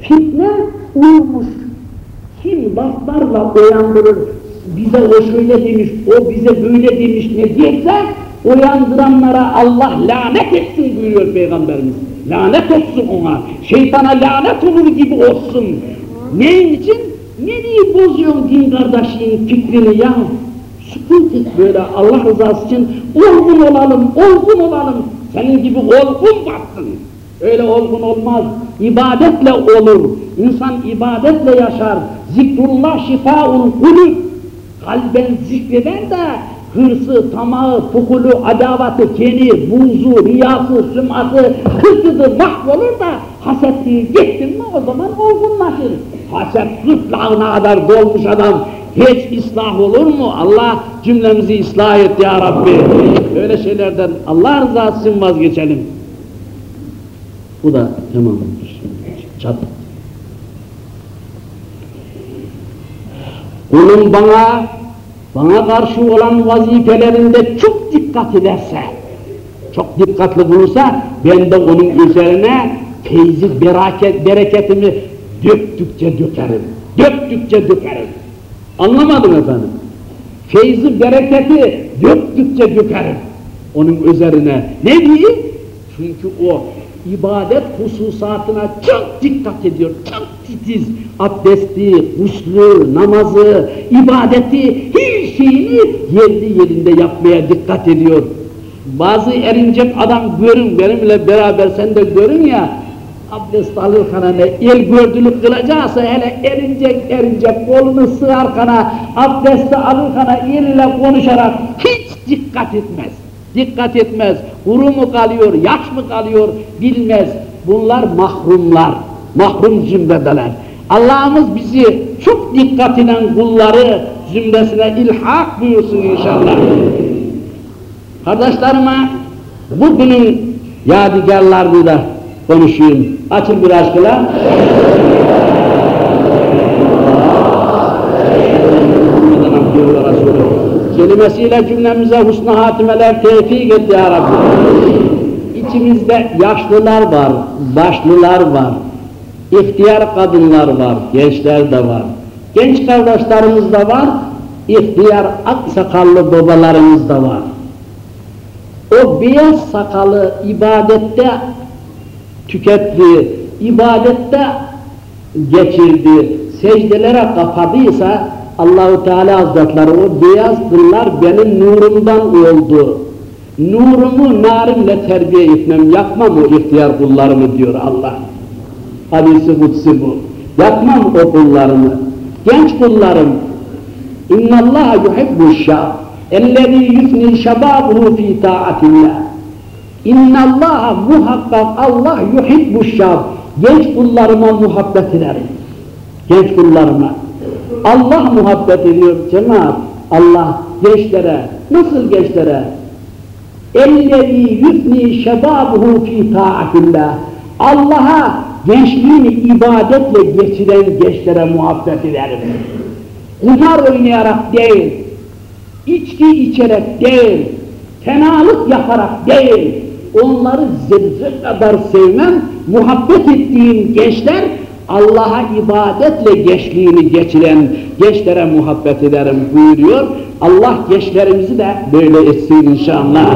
Fitne uyumuş. Kim laflarla uyandırır, bize o şöyle demiş, o bize böyle demiş ne diyecekse, uyandıranlara Allah lanet etsin buyuruyor Peygamberimiz. Lanet olsun ona, şeytana lanet olur gibi olsun. Neyin için? Ne diye bozuyorsun din kardeşinin fikrini ya? Sükut et böyle Allah rızası için olgun olalım, olgun olalım. Senin gibi olgun baksın. Öyle olgun olmaz. İbadetle olur. İnsan ibadetle yaşar. Zikrullah şifaul kulüp. Kalben zikreder de hırsı, tamağı, pukulu, adavatı, keni, buzu, riyası, sümatı, hırsızı mahvolur da hasetliği gittin mi o zaman olgunlaşır. Haset gırtlağına kadar dolmuş adam hiç ıslah olur mu? Allah cümlemizi ıslah et ya Rabbi. Öyle şeylerden Allah rızası için vazgeçelim. Bu da tamamdır. Çat. Kulun bana, bana karşı olan vazifelerinde çok dikkat ederse, çok dikkatli bulursa, ben de onun üzerine feyzi bereket, bereketimi döktükçe dökerim. Döktükçe dökerim. Anlamadım efendim. Feyzi bereketi döktükçe dökerim. Onun üzerine. Ne diyeyim? Çünkü o ibadet hususatına çok dikkat ediyor, çok titiz. Abdesti, guslü, namazı, ibadeti, her şeyini yerli yerinde yapmaya dikkat ediyor. Bazı erincek adam görün, benimle beraber sen de görün ya, abdest alırken hani el gördülük kılacaksa hele erincek erincek kolunu sığar kana, abdesti alırken elle konuşarak hiç dikkat etmez dikkat etmez, kuru mu kalıyor, yaş mı kalıyor bilmez. Bunlar mahrumlar, mahrum zümredeler. Allah'ımız bizi çok dikkatine kulları zümresine ilhak buyursun inşallah. Kardeşlerime bugünün yadigarlarını da konuşayım. Açın bir aşkıyla. Kelimesiyle cümlemize husna hatimeler tevfik et ya Rabbi. İçimizde yaşlılar var, başlılar var, ihtiyar kadınlar var, gençler de var. Genç kardeşlerimiz de var, ihtiyar aksakallı babalarımız da var. O beyaz sakalı ibadette tüketti, ibadette geçirdi, secdelere kapadıysa Allahu Teala Hazretleri o beyaz kıllar benim nurumdan oldu. Nurumu narimle terbiye etmem, yakmam o ihtiyar kullarımı diyor Allah. Hadisi kutsi bu. Yakmam o kullarımı. Genç kullarım. İnna Allah yuhibbu şab. Ellezî yufni şebâbuhu fî ta'atillah. İnna Allah muhakkak Allah yuhibbu şab. Genç kullarıma muhabbet ederim. Genç kullarıma. Allah muhabbet ediyor cemaat. Allah gençlere, nasıl gençlere? اَلَّذ۪ي يُفْنِي شَبَابُهُ ف۪ي تَاعَةِ Allah'a gençliğini ibadetle geçiren gençlere muhabbet ederim. Kumar oynayarak değil, içki içerek değil, fenalık yaparak değil, onları zerre kadar sevmem, muhabbet ettiğim gençler Allah'a ibadetle gençliğini geçiren gençlere muhabbet ederim buyuruyor. Allah gençlerimizi de böyle etsin inşallah.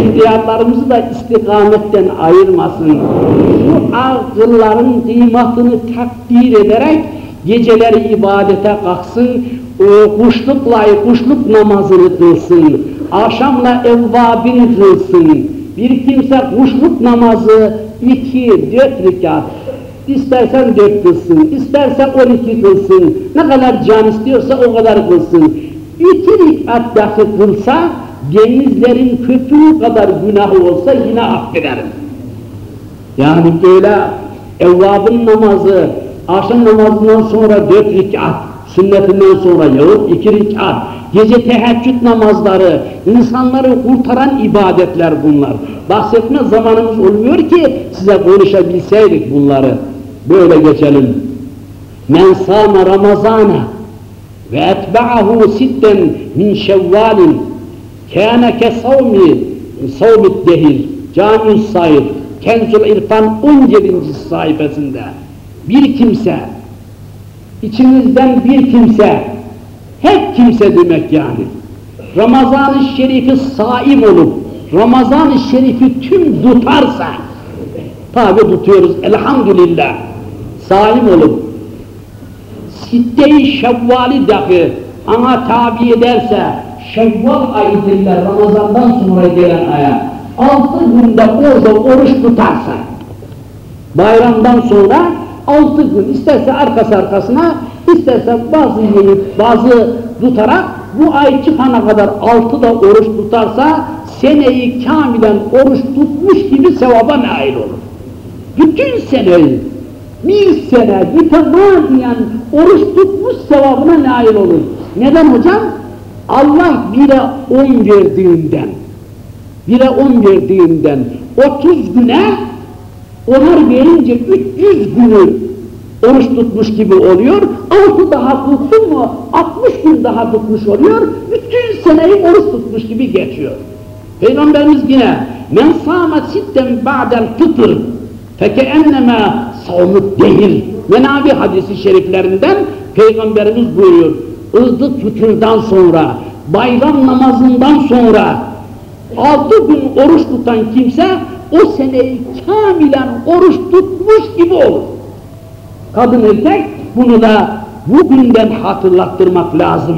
İhtiyarlarımızı da istikametten ayırmasın. Bu akılların kıymatını takdir ederek geceleri ibadete kalksın, kuşlukla kuşluk namazını kılsın, akşamla evvabin kılsın. Bir kimse kuşluk namazı iki, dört rekat, İstersen dört kılsın, istersen on iki kılsın, ne kadar can istiyorsa o kadar kılsın. İki rikat dahi kılsa, denizlerin köpüğü kadar günahı olsa yine affederim. Yani böyle evvabın namazı, akşam namazından sonra dört rikat, sünnetinden sonra yahut iki rikat, gece teheccüd namazları, insanları kurtaran ibadetler bunlar. Bahsetme zamanımız olmuyor ki size konuşabilseydik bunları. Böyle geçelim. Men sâme Ramazâne ve etba'ahu sitten min şevvalin kâne ke savmi savmit dehir cami'us sayr Kenzul İrfan 17. sayfasında bir kimse, içinizden bir kimse, hep kimse demek yani, Ramazan-ı Şerif'i saim olup, Ramazan-ı Şerif'i tüm tutarsa, tabi tutuyoruz elhamdülillah, saim olup, Sitte-i Şevval'i dahi ana tabi ederse, Şevval ayetiyle Ramazan'dan sonra gelen aya, altı günde orada oruç tutarsa, bayramdan sonra altı gün isterse arkası arkasına, isterse bazı yiyip bazı tutarak bu ay çıkana kadar altıda oruç tutarsa seneyi kamilen oruç tutmuş gibi sevaba nail olur. Bütün seneyi bir sene mütemadiyen oruç tutmuş sevabına nail olur. Neden hocam? Allah bire on verdiğinden, bire on verdiğinden 30 güne onar verince 300 günü oruç tutmuş gibi oluyor. Altı daha tutsun mu 60 gün daha tutmuş oluyor. Bütün seneyi oruç tutmuş gibi geçiyor. Peygamberimiz yine men sâme sitten ba'del fıtır fekeennemâ savmut değil. Menavi hadisi şeriflerinden Peygamberimiz buyuruyor. Izdık fıtırdan sonra, bayram namazından sonra altı gün oruç tutan kimse o seneyi kamilen oruç tutmuş gibi olur. Kadın erkek bunu da bugünden hatırlattırmak lazım.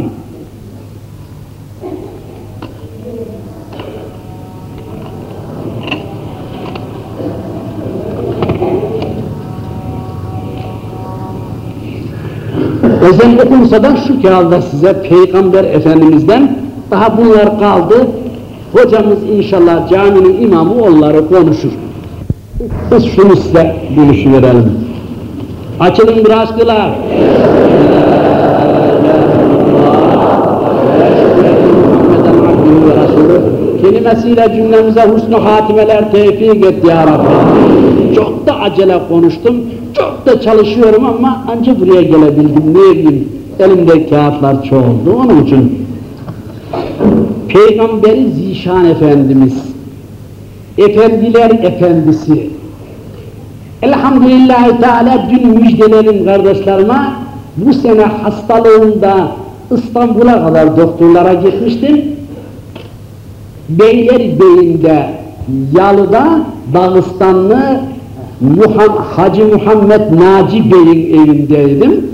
Özel okunsa da şu kağıda size Peygamber Efendimiz'den daha bunlar kaldı. Hocamız inşallah caminin imamı onları konuşur. Biz şunu size buluşuverelim. Açılın biraz kılar. kelimesiyle cümlemize husnu hatimeler tevfik et ya Rabbi. Çok da acele konuştum, çok da çalışıyorum ama ancak buraya gelebildim. Ne bileyim, elimde kağıtlar çoğaldı onun için. Peygamberi Zişan Efendimiz, Efendiler Efendisi, Elhamdülillahi Teala dün müjdelerim kardeşlerime, bu sene hastalığında İstanbul'a kadar doktorlara gitmiştim. Beylerbeyi'nde, Yalı'da Dağıstanlı Hacı Muhammed Naci Bey'in evindeydim.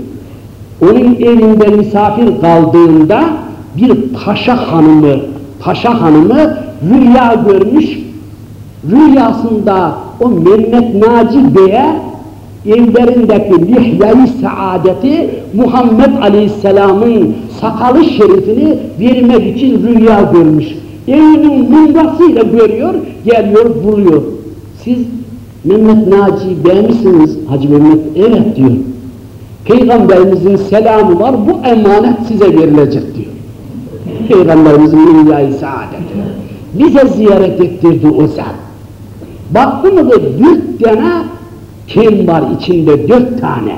Onun evinde misafir kaldığında bir paşa hanımı, paşa hanımı rüya görmüş. Rüyasında o Mehmet Naci Bey'e evlerindeki lihye-i saadeti Muhammed Aleyhisselam'ın sakalı şerifini vermek için rüya görmüş. Evinin mumrasıyla görüyor, geliyor, buluyor. Siz Mehmet Naci Bey misiniz? Hacı Mehmet, evet diyor. Peygamberimizin selamı var, bu emanet size verilecek diyor. Peygamberimizin rüyayı saadeti. Bize ziyaret ettirdi o zat. Baktı mı da dört tane kim var içinde dört tane.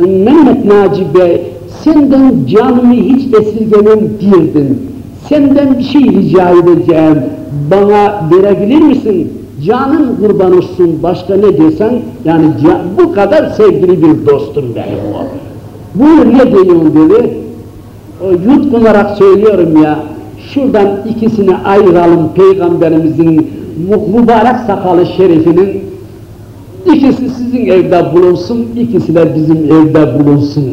Mehmet Naci Bey, senden canımı hiç esirgemem dirdin. Senden bir şey rica edeceğim, bana verebilir misin? Canın kurban olsun, başka ne desen, yani bu kadar sevgili bir dostum benim o. Buyur ne diyorsun dedi, o, yutkunarak söylüyorum ya, şuradan ikisini ayıralım Peygamberimizin mübarek sakalı şerifinin ikisi sizin evde bulunsun, ikisi de bizim evde bulunsun.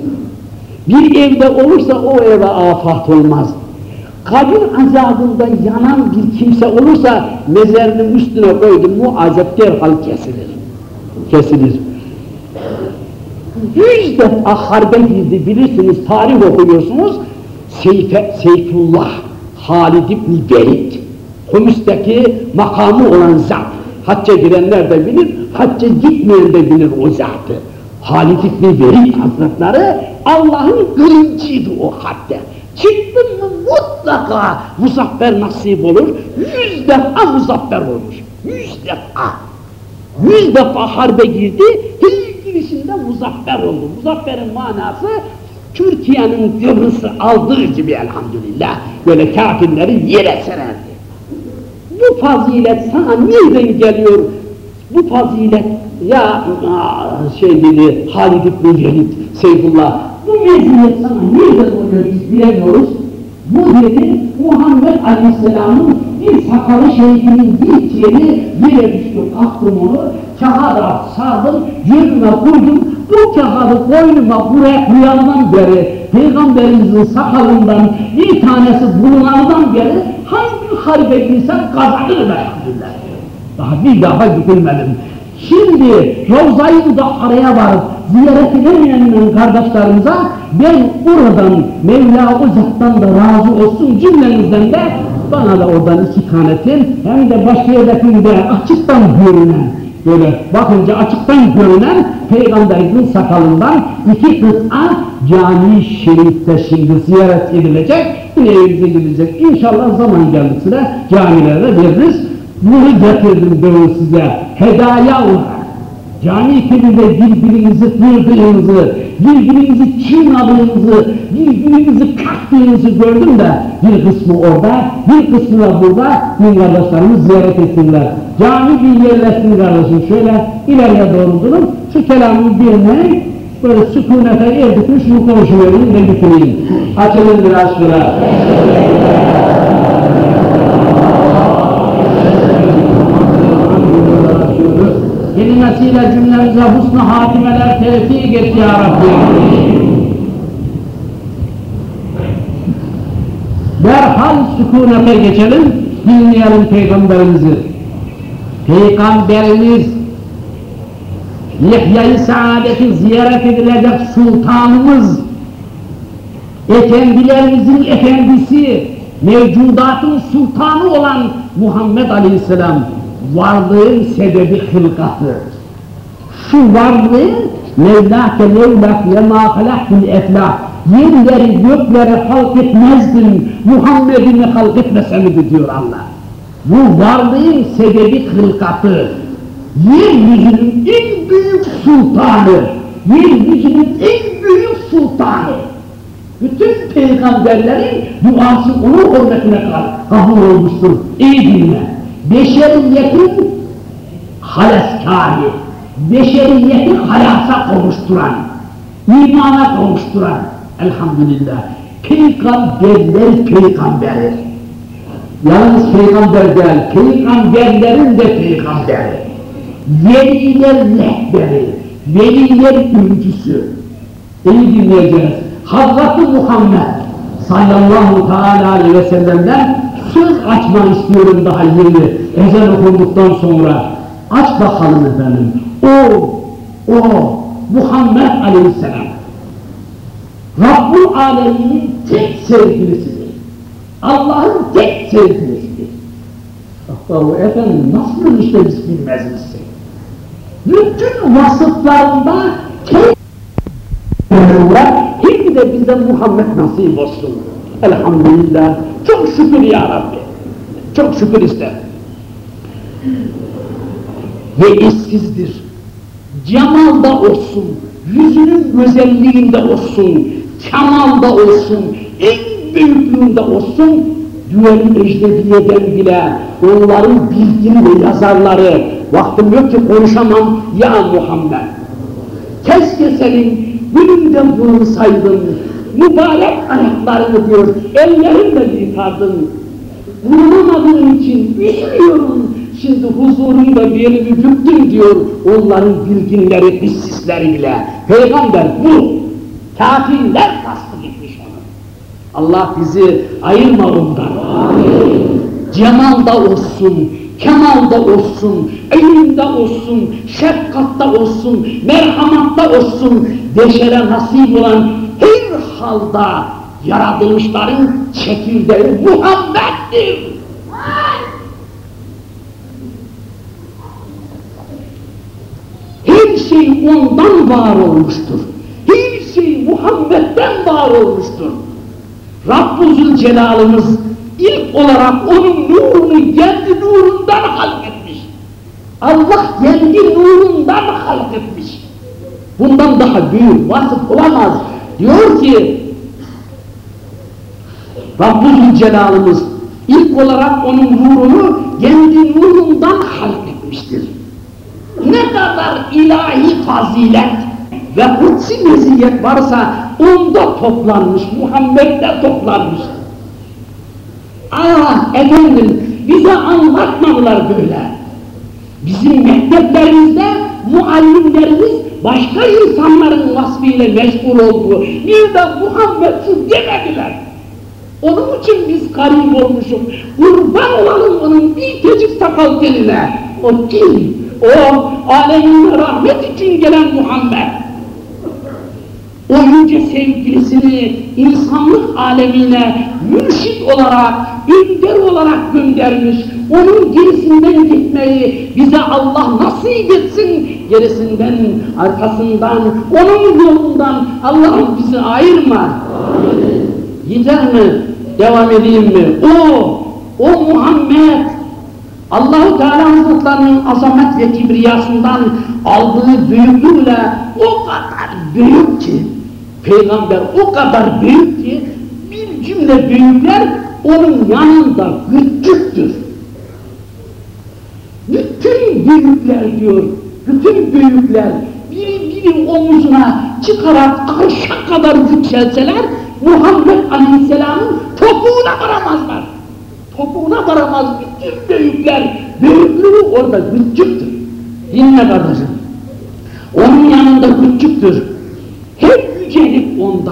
Bir evde olursa o eve afat olmaz. Kabir azabında yanan bir kimse olursa mezarının üstüne koydum mu azap derhal kesilir. Kesilir. Yüz defa harbe girdi bilirsiniz, tarih okuyorsunuz. Seyfe, Seyfullah, Halid İbni Velid, Humus'taki makamı olan zat. Hacca girenler de bilir, hacca gitmeyen de bilir o zatı. Halid İbni Velid Hazretleri Allah'ın kılıncıydı o. Çıktın mı mutlaka muzaffer nasip olur, yüz defa muzaffer olmuş. Yüz defa. Yüz defa harbe girdi, her girişinde muzaffer oldu. Muzafferin manası Türkiye'nin Kıbrıs'ı aldığı gibi elhamdülillah böyle kafirleri yere sererdi. Bu fazilet sana nereden geliyor? Bu fazilet ya şey dedi Halid İbni Velid, Seyfullah bu meziyet sana nereden oluyor biz bilemiyoruz. Bu dedi Muhammed Aleyhisselam'ın bir sakalı şeyhinin gittiğini yere düştüm attım onu kağıda sardım cebime koydum bu kağıdı koynuma buraya koyandan beri Peygamberimizin sakalından bir tanesi bulunandan beri hangi harbe girsem kazanırım elhamdülillah. Daha bir daha dökülmedim. Şimdi Ravza-i da araya varıp ziyaret edemeyen kardeşlerimize ben oradan Mevla Uzak'tan da razı olsun cümlenizden de bana da oradan tel hem de başka yerdekinde açıktan görünen böyle bakınca açıktan görünen Peygamberimizin sakalından iki kıta cami şerifte şimdi ziyaret edilecek yine evimize gidecek İnşallah zaman geldikçe camilere veririz bunu getirdim ben size hedaya olarak. Cami içinde birbirinizi kırdığınızı, birbirinizi çiğnadığınızı, birbirinizi kattığınızı gördüm de bir kısmı orada, bir kısmı da burada din kardeşlerimiz ziyaret etsinler. Cami bir yerleşsin kardeşim şöyle ileriye doğru durun, şu kelamı birine böyle sükunete erdikün şunu konuşuverin ve bitireyim. Açılın biraz şuraya. Kelimesiyle cümlemize husnu hatimeler tevfik et ya Rabbi. Derhal sükunete geçelim, dinleyelim Peygamberimizi. Peygamberimiz Yahya-i Saadet'i ziyaret edilecek sultanımız, efendilerimizin efendisi, mevcudatın sultanı olan Muhammed Aleyhisselam varlığın sebebi hılkatı. Şu varlığın Mevlâke levlâk ve mâ halâhtul eflâh yerleri gökleri halk etmezdin Muhammed'ini halk etmeseydi diyor Allah. Bu varlığın sebebi hılkatı. Yeryüzünün en büyük sultanı, yeryüzünün en büyük sultanı. Bütün peygamberlerin duası onun hürmetine kabul olmuştur. İyi dinle beşeriyetin haleskarı, beşeriyeti halasa kavuşturan, imana kavuşturan, elhamdülillah, peygamberler peygamberi. Yalnız peygamber değil, peygamberlerin de peygamberi. Veliler rehberi, veliler öncüsü. İyi dinleyeceğiz. Hazreti Muhammed sallallahu teala aleyhi ve sellem'den söz açma istiyorum daha yeni ezan okunduktan sonra aç bakalım efendim o o Muhammed Aleyhisselam Rabbul Alemin'in tek sevgilisidir Allah'ın tek sevgilisidir Yahu efendim nasıl işte biz bilmez misin bütün vasıflarında Şimdi de bize Muhammed nasip olsun. Elhamdülillah. Çok şükür ya Rabbi. Çok şükür ister. Ve eşsizdir. Cemalda olsun, yüzünün güzelliğinde olsun, kemalda olsun, en büyüklüğünde olsun, düel ecnebiyeden bile onların bilgili ve yazarları, vaktim yok ki konuşamam ya Muhammed. Keşke senin günümden bulunsaydın, mübarek ayaklarını diyor, ellerimle yıkardın. Bulunamadığın için üzülüyorum. Şimdi huzurunda bir büktüm diyor, onların bilginleri, hissisleriyle. Peygamber bu. Kafirler tasdik etmiş onu. Allah bizi ayırma ondan. Cemalda olsun, kemalda olsun, elimde olsun, şefkatta olsun, merhamatta olsun, deşere nasip olan her halda yaratılmışların çekirdeği Muhammed'dir. Her şey ondan var olmuştur. Her şey Muhammed'den var olmuştur. Rabbü Zülcelal'ımız ilk olarak onun nurunu kendi nurundan halketmiş. Allah kendi nurundan halketmiş. Bundan daha büyük vasıf olamaz. Diyor ki Rabbül Celal'ımız ilk olarak onun nurunu kendi nurundan halketmiştir. Ne kadar ilahi fazilet ve kutsi meziyet varsa onda toplanmış, Muhammed'de toplanmış. Ah efendim bize anlatmadılar böyle. Bizim mekteplerimizde muallimlerimiz başka insanların vasfıyla meşgul oldu. Bir de Muhammed'siz demediler. Onun için biz garip olmuşuz. Kurban olalım onun bir tecik sakal teline. O kim? O alemin rahmet için gelen Muhammed. O yüce sevgilisini insanlık alemine mürşit olarak, önder olarak göndermiş. Onun gerisinden gitmeyi bize Allah nasip etsin. Gerisinden, arkasından, onun yolundan Allah'ım bizi ayırma. Yeter mi? Devam edeyim mi? O, o Muhammed Allahu Teala Hazretlerinin azamet ve kibriyasından aldığı büyüklükle o kadar büyük ki Peygamber o kadar büyük ki bir cümle büyükler onun yanında küçüktür. Bütün büyükler diyor, bütün büyükler biri biri omuzuna çıkarak arşa kadar yükselseler Muhammed Aleyhisselam'ın topuğuna varamazlar. Topuğuna varamaz bütün büyükler, büyüklüğü orada küçüktür. Dinle kardeşim. Onun yanında küçüktür. Her yücelik onda.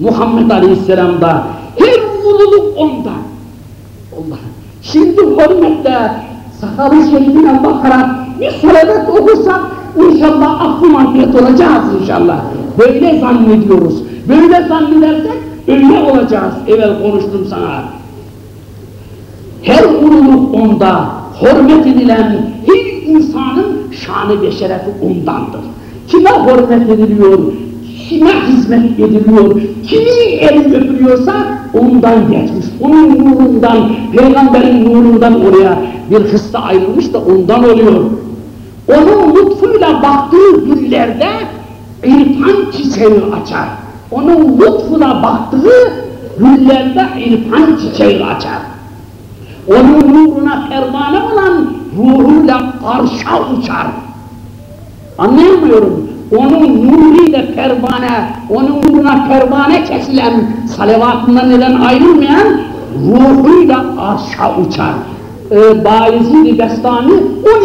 Muhammed Aleyhisselam'da. Her ululuk onda. Allah. Şimdi hürmetle sakalı şerifine bakarak bir salavat okursak inşallah affı mağfiret olacağız inşallah. Böyle zannediyoruz. Böyle zannedersek öyle olacağız. Evvel konuştum sana. Her ululuk onda, hürmet edilen her insanın şanı ve şerefi ondandır. Kime hürmet ediliyor, kime hizmet ediliyor, kimin eli öpülüyorsa ondan geçmiş, onun nurundan, peygamberin nurundan oraya bir hıssa ayrılmış da ondan oluyor. Onun lütfuyla baktığı güllerde irfan çiçeği açar. Onun lütfuna baktığı güllerde irfan çiçeği açar. Onun nuruna pervane olan ruhuyla arşa uçar. Anlayamıyorum. Onun nuruyla pervane, onun nuruna pervane kesilen, salavatından neden ayrılmayan ruhuyla arşa uçar. Ee, Bayezid-i Bestami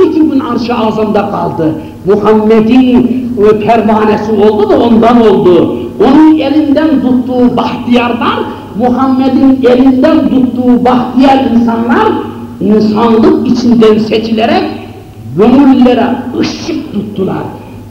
12 gün arş-ı azamda kaldı. Muhammed'in e, pervanesi oldu da ondan oldu. Onun elinden tuttuğu bahtiyarlar, Muhammed'in elinden tuttuğu bahtiyar insanlar, insanlık içinden seçilerek gönüllere ışık tuttular.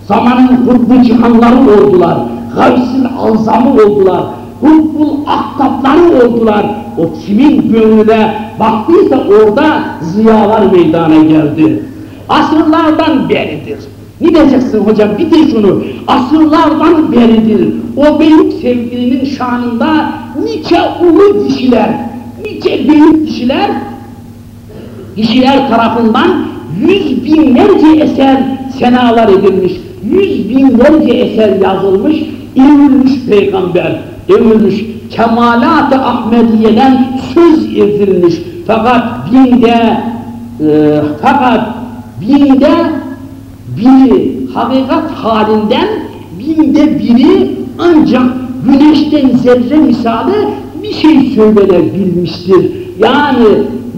Zamanın kutbu cihanları oldular, gavsil azamı oldular, kutbul ahtapları oldular. O kimin gönlüne baktıysa orada ziyalar meydana geldi. Asırlardan beridir. Ne diyeceksin hocam bitir şunu. Asırlardan beridir. O büyük sevgilinin şanında nice ulu kişiler, nice büyük kişiler kişiler tarafından yüz binlerce eser senalar edilmiş, yüz binlerce eser yazılmış, övülmüş peygamber, övülmüş, kemalat-ı Ahmediye'den söz edilmiş. Fakat binde, e, fakat binde biri hakikat halinden binde biri ancak güneşten zerre misali bir şey söylenebilmiştir. Yani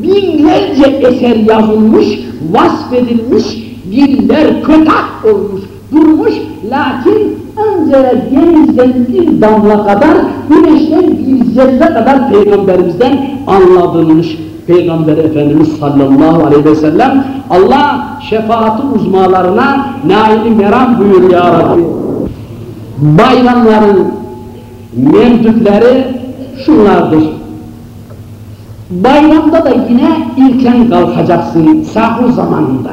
binlerce eser yazılmış, vasfedilmiş, diller kötak olmuş, durmuş, lakin ancak denizden bir damla kadar, güneşten bir zerre kadar Peygamberimizden anladılmış. Peygamber Efendimiz sallallahu aleyhi ve sellem Allah şefaati uzmalarına naili meram buyur ya Rabbi. Bayramların mevdükleri şunlardır. Bayramda da yine ilken kalkacaksın sahur zamanında.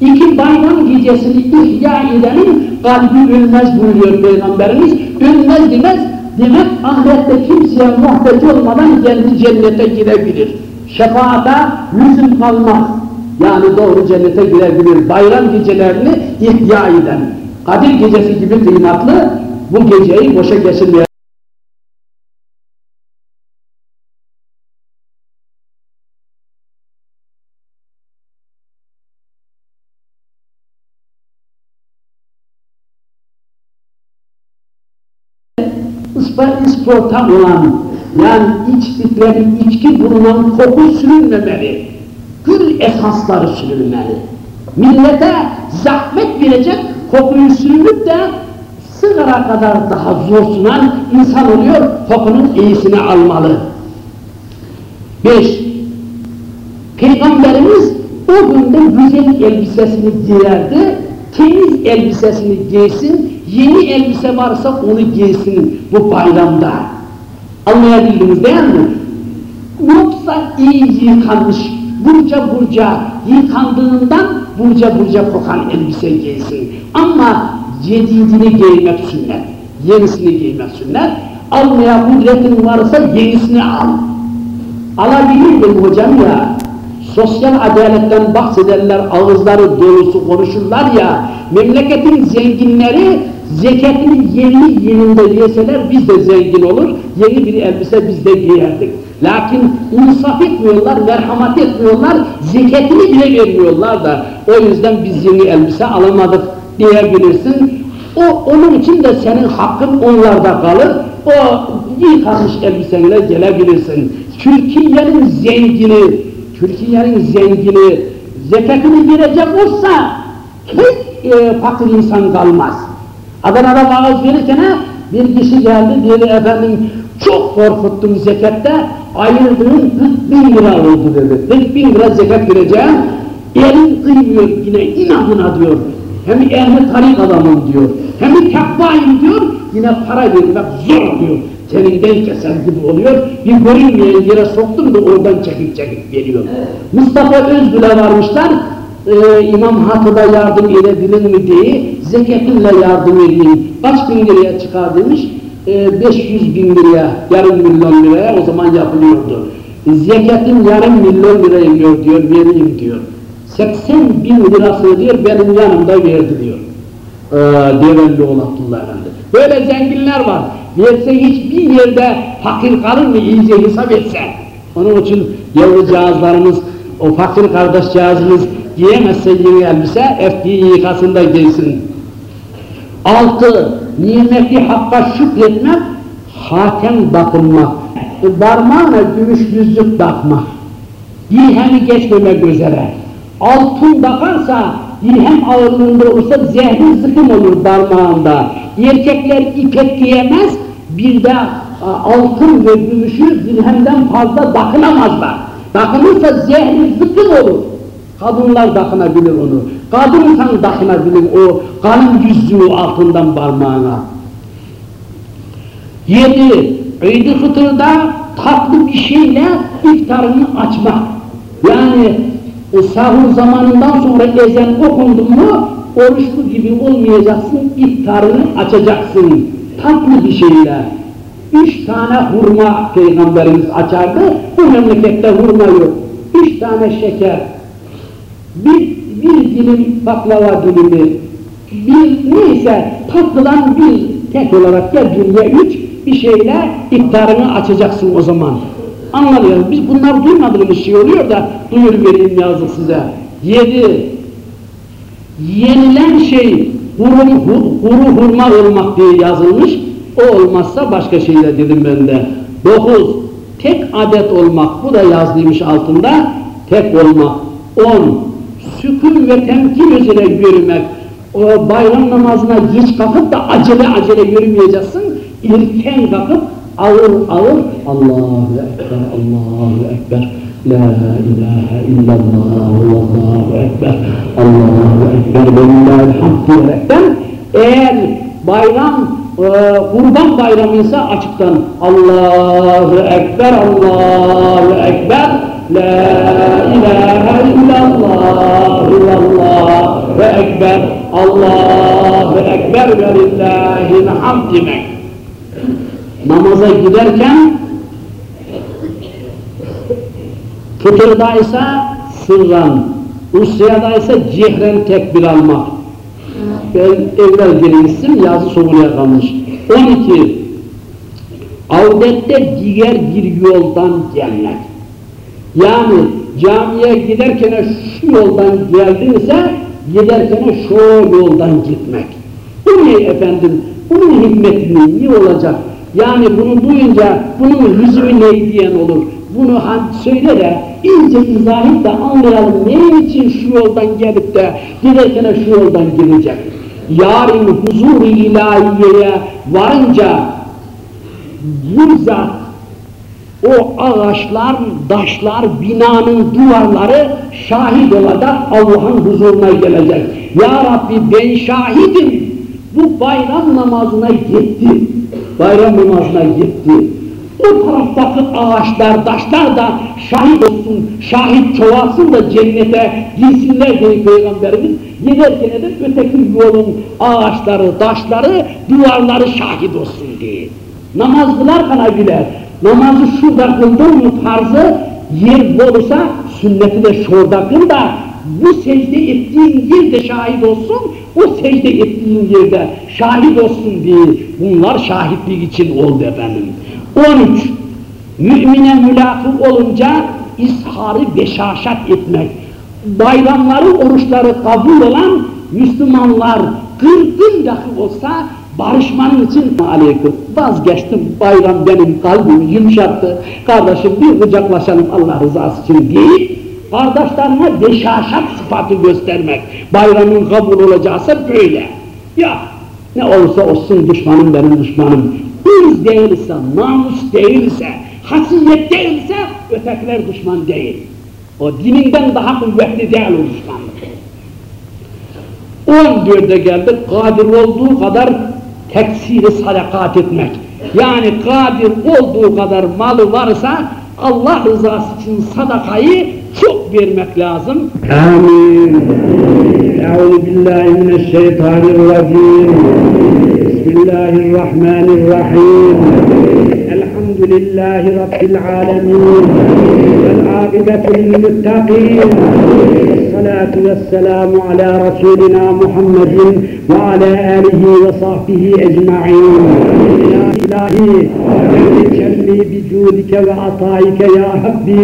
İki bayram gecesini ihya edenin kalbi ölmez buyuruyor Peygamberimiz. Ölmez demez, demek ahirette kimseye muhtaç olmadan kendi cennete girebilir şefaata lüzum kalmaz. Yani doğru cennete girebilir. Bayram gecelerini ihya eden, Kadir gecesi gibi kıymetli bu geceyi boşa geçirmeyen ve ispota olan yani içtikleri içki bulunan koku sürülmemeli. Gül esasları sürülmeli. Millete zahmet verecek kokuyu sürülüp de sigara kadar daha zor sunan insan oluyor, kokunun iyisini almalı. Beş, Peygamberimiz o günde güzel elbisesini giyerdi, temiz elbisesini giysin, yeni elbise varsa onu giysin bu bayramda. Anlayabildiniz değil mi? Yoksa iyi yıkanmış, burca burca yıkandığından burca burca kokan elbise giysin. Ama cedidini giymek sünnet, yenisini giymek sünnet. Almaya kudretin varsa yenisini al. Alabilir miyim hocam ya? Sosyal adaletten bahsederler, ağızları dolusu konuşurlar ya, memleketin zenginleri zekatını yeni yeninde yeseler biz de zengin olur, yeni bir elbise biz de giyerdik. Lakin insaf etmiyorlar, merhamet etmiyorlar, zekatını bile vermiyorlar da o yüzden biz yeni elbise alamadık diyebilirsin. O, onun için de senin hakkın onlarda kalır, o yıkanmış elbisenle gelebilirsin. Türkiye'nin zengini, Türkiye'nin zengini zekatını verecek olsa hiç e, fakir insan kalmaz. Adana'da vaaz verirken bir kişi geldi dedi efendim çok korkuttum zekatta ayırdığım 40 bin lira oldu dedi. 40 bin lira zekat vereceğim elin kıymıyor yine inadına diyor. Hem ehli tarik adamım diyor. Hem tekbayım diyor yine para vermek zor diyor. Teninden keser gibi oluyor. Bir görünmeyen yere soktum da oradan çekip çekip geliyor. Mustafa Özgül'e varmışlar e, İmam Hatip'e yardım edebilir mi diye zekatınla yardım edeyim. Kaç bin liraya çıkar demiş? E, 500 bin liraya, yarım milyon liraya o zaman yapılıyordu. Zekatın yarım milyon liraya diyor, diyor, vereyim diyor. 80 bin lirasını diyor, benim yanımda verdi diyor. Ee, Develioğlu Abdullah Efendi. Böyle zenginler var. Verse hiçbir yerde fakir kalır mı iyice hesap etse. Onun için yavrucağızlarımız, o fakir kardeşcağızımız giyemezse yeni elbise, FDİ yıkasında giysin. Altı, nimeti hakka şükretmek, hatem bakınmak. Parmağına gümüş yüzlük takmak. Dirhemi geçmemek üzere. Altın bakarsa, dirhem ağırlığında olursa zehri zıkım olur parmağında. Erkekler ipek giyemez, bir de altın ve gümüşü dirhemden fazla takınamazlar. Takınırsa zehri zıkım olur. Kadınlar takınabilir onu. Kadınsan takınabilir o kalın yüzüğü altından parmağına. Yedi, Eid-i Fıtır'da tatlı bir şeyle iftarını açmak. Yani sahur zamanından sonra ezan okundu mu oruçlu gibi olmayacaksın, iftarını açacaksın. Tatlı bir şeyle. Üç tane hurma Peygamberimiz açardı, bu memlekette hurma yok. Üç tane şeker, bir, bir dilim baklava dilimi, bir neyse tatlıdan bir tek olarak ya bir ya üç bir şeyle iftarını açacaksın o zaman. Anlamıyorum. Biz bunlar duymadığımız şey oluyor da duyur vereyim yazık size. Yedi. Yenilen şey kuru, kuru hurma olmak diye yazılmış. O olmazsa başka şeyler dedim ben de. Dokuz. Tek adet olmak. Bu da yazılmış altında. Tek olmak. On. Sükun ve temkin üzere yürümek. O bayram namazına geç kalkıp da acele acele yürümeyeceksin. İrken kalkıp ağır ağır Allahu Ekber, Allahu Ekber, La ilahe illallah, Allahu Ekber, Allahu Ekber, ve lillahi'l-hamd diyerekten eğer bayram e, kurban bayramıysa açıktan Allahu Ekber, Allahu Ekber, La ilahe illallah, Allahu Ekber, Allahu Ekber ve lillahi'l hamd demek namaza giderken fıtırdaysa sırran, usyadaysa cihren tekbir almak. Ben evvel girmiştim, yazı soğuya kalmış. 12. Avdette diğer bir yoldan gelmek. Yani camiye giderken şu yoldan geldinse, giderken şu yoldan gitmek. Bu ne efendim? Bunun hikmeti ne? Olacak? Yani bunu duyunca bunun lüzumu ne diyen olur. Bunu söyle de ince izah et de anlayalım ne için şu yoldan gelip de giderken şu yoldan gidecek. Yarın huzur-u ilahiyeye varınca bu zat o ağaçlar, taşlar, binanın duvarları şahit olacak Allah'ın huzuruna gelecek. Ya Rabbi ben şahidim. Bu bayram namazına gitti. Bayram namazına gitti. O taraftaki ağaçlar, taşlar da şahit olsun, şahit çoğalsın da cennete girsinler diye Peygamberimiz giderken de öteki yolun ağaçları, taşları, duvarları şahit olsun diye. Namaz kılarken bile namazı şurada kıldın mı farzı yer olursa sünneti de şurada kıl da bu secde ettiğin yerde şahit olsun, o secde ettiğin yerde şahit olsun diye bunlar şahitlik için oldu efendim. 13. Mümine mülakı olunca isharı beşaşat etmek. Bayramları, oruçları kabul olan Müslümanlar kırgın dahi olsa barışmanın için aleyküm. Vazgeçtim bayram benim kalbimi yumuşattı. Kardeşim bir kucaklaşalım Allah rızası için deyip kardeşlerine beşaşat sıfatı göstermek. Bayramın kabul olacaksa böyle. Ya ne olursa olsun düşmanım benim düşmanım. Hırs değilse, namus değilse, hasiyet değilse ötekiler düşman değil. O dininden daha kuvvetli değil o düşmanlık. 14'e geldik, kadir olduğu kadar teksiri sadakat etmek. Yani kadir olduğu kadar malı varsa Allah rızası için sadakayı çok vermek lazım. Amin. Euzu billahi mineşşeytanirracim. Bismillahirrahmanirrahim. Elhamdülillahi Rabbil alemin. Vel lilmuttaqin. Vessalatu vesselamu ala Resulina Muhammedin ve ala alihi ve sahbihi ecma'in. Ya ilahi, celli bicudike ve ataike ya Rabbi.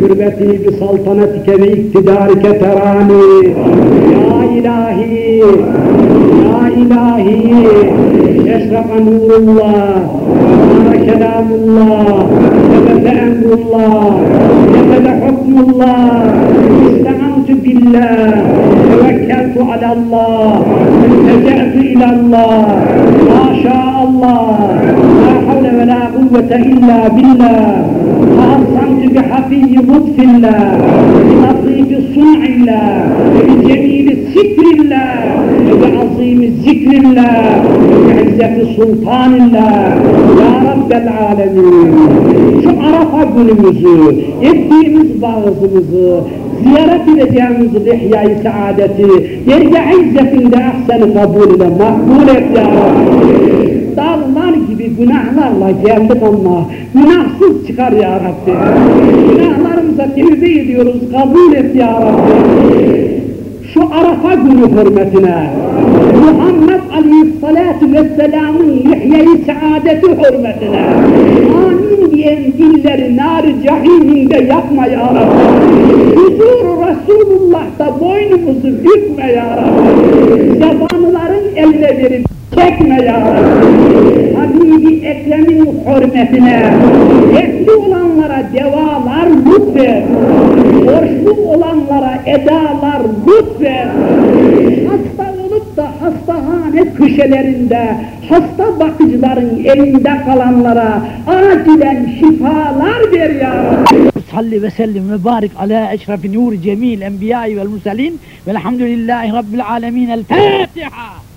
Hürmeti bi saltanatike ve iktidarike terani. Ya ilahi, ya ilahi, eşraka kelamullah, ve emrullah, ve hukmullah, استعنت بالله. توكلت على الله. التجأت إلى الله. ما شاء الله. لا حول ولا قوة إلا بالله. فأرسمت بحفي لطف الله بلطيف صنع الله بجميل ستر الله بعظيم ذكر الله بعزة سلطان الله يا رب العالمين şu Arafa günümüzü, ettiğimiz bağızımızı, ziyaret edeceğimiz Rihya-i Saadeti, derge izzetinde ahsen kabul ile makbul et ya Rabbi. Dağlar gibi günahlarla geldik ama günahsız çıkar ya Rabbi. Günahlarımıza tevbe ediyoruz, kabul et ya Rabbi şu Arafa günü hürmetine, Muhammed Aleyhisselatü Vesselam'ın lihye-i saadeti hürmetine, amin diyen dilleri nar-ı cahiminde yakma ya Rabbi. Huzur-u Resulullah'ta boynumuzu bükme ya Rabbi. Yabanıların eline verip çekme ya Rabbi. Ekrem'in hürmetine, ehli olanlara devalar lütfen, borçlu olanlara edalar lütfen, hasta olup da hastahane köşelerinde, hasta bakıcıların elinde kalanlara acilen şifalar ver ya salli ve sellim ve barik ala eşrefi nur cemil enbiyai vel murselin. Velhamdülillahi rabbil alemin. El Fatiha